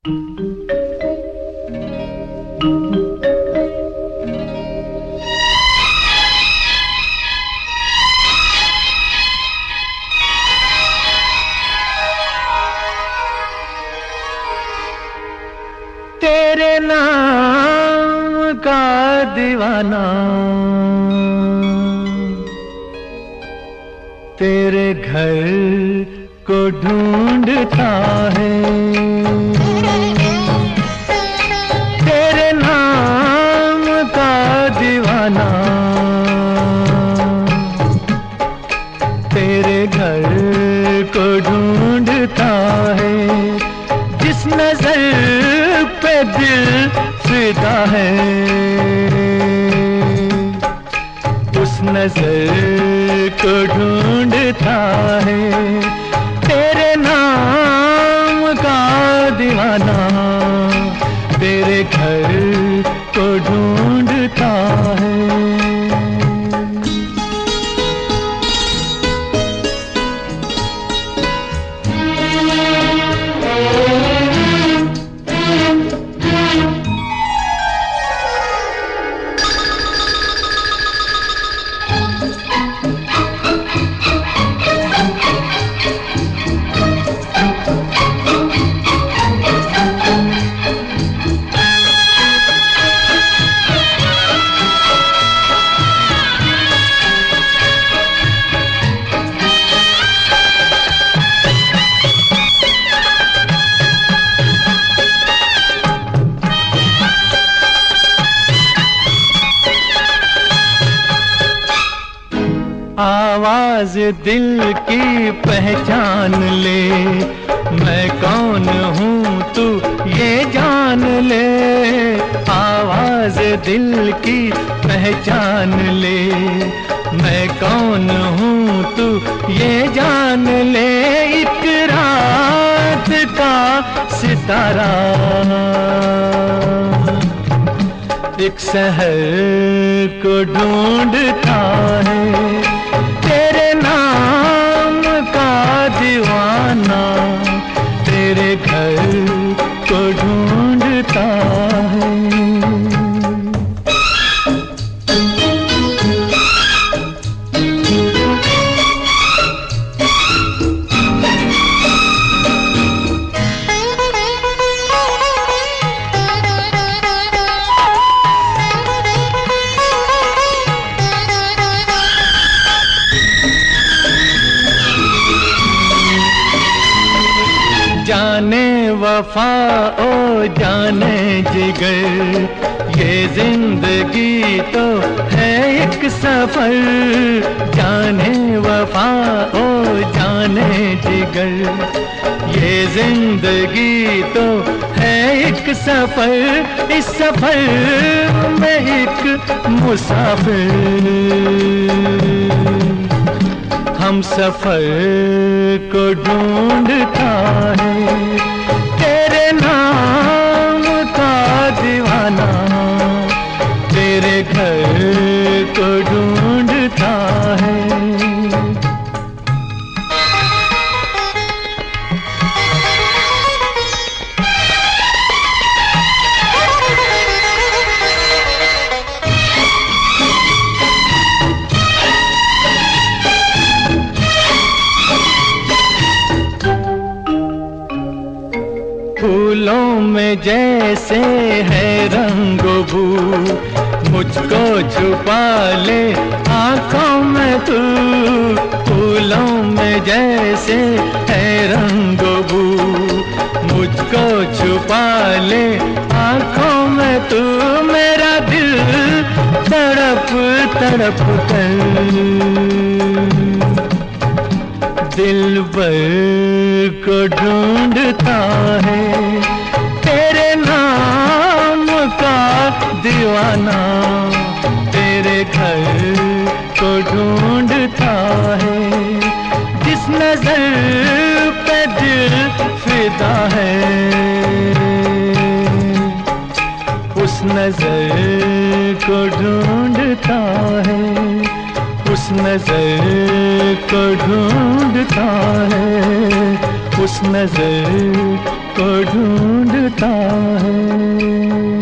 तेरे नाम का दीवाना। तेरे घर को ढूंढता है। फिदा है। उस नज़र को ढूंढता है। आवाज़ दिल की पहचान ले। मैं कौन हूँ तू ये जान ले। आवाज़ दिल की पहचान ले। मैं कौन हूँ तू ये जान ले। एक रात का सितारा। एक शहर को ढूंढता है। वफा ओ जाने जिगर, ये ज़िंदगी तो है एक सफ़र। जाने वफा ओ जाने जिगर, ये ज़िंदगी तो है एक सफ़र। इस सफ़र में एक मुसाफिर। हम सफ़र को ढूंढता है। तेरे फूलों में जैसे है रंगबू मुझको छुपा ले आँखों में तू। फूलों में जैसे है रंगबू मुझको छुपा ले आँखों में तू। मेरा दिल तड़प तड़प कर। दिल भर को ढूंढता है। तेरे नाम का दीवाना तेरे घर को ढूंढता है। जिस नज़र पे दिल फिदा है, उस नज़र को ढूंढता है। उस नज़र को ढूंढता है। उस नज़र को ढूंढता है।